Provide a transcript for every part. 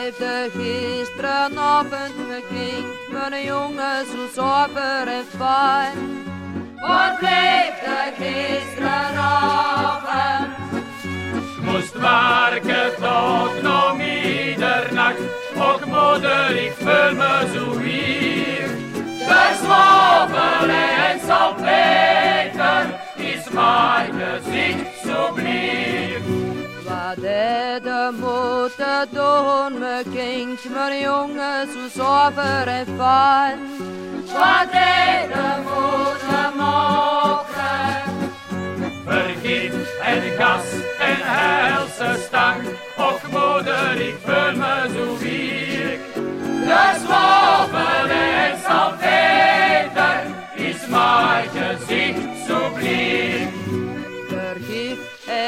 leefde gisteravond kind, mijn jongen zo sober en fijn. Wat leefde gisteravond? Moest werken tot nog middernacht, och moeder, ik vul me zo hier. Zwavel en salpeter is mijn gezicht zo blief. De moeten doen, mijn kind, mijn jongen zo sober en fijn. Wat de moeten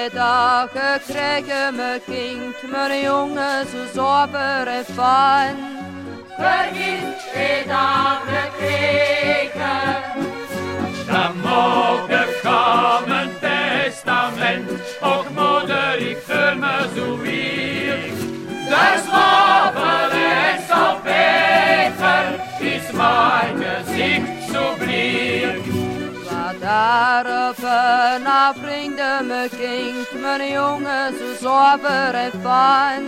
het dag gekregen, mijn kind, mijn jongen zo sober en fijn. Vergif het dag gekregen. Dan mogen komen testament, och moeder, ik vul me zo hier. De zwavel en salpeter is mijn gezicht zo blief. Wat daarvan afringde mijn kind, mijn jongen zo sober en fijn.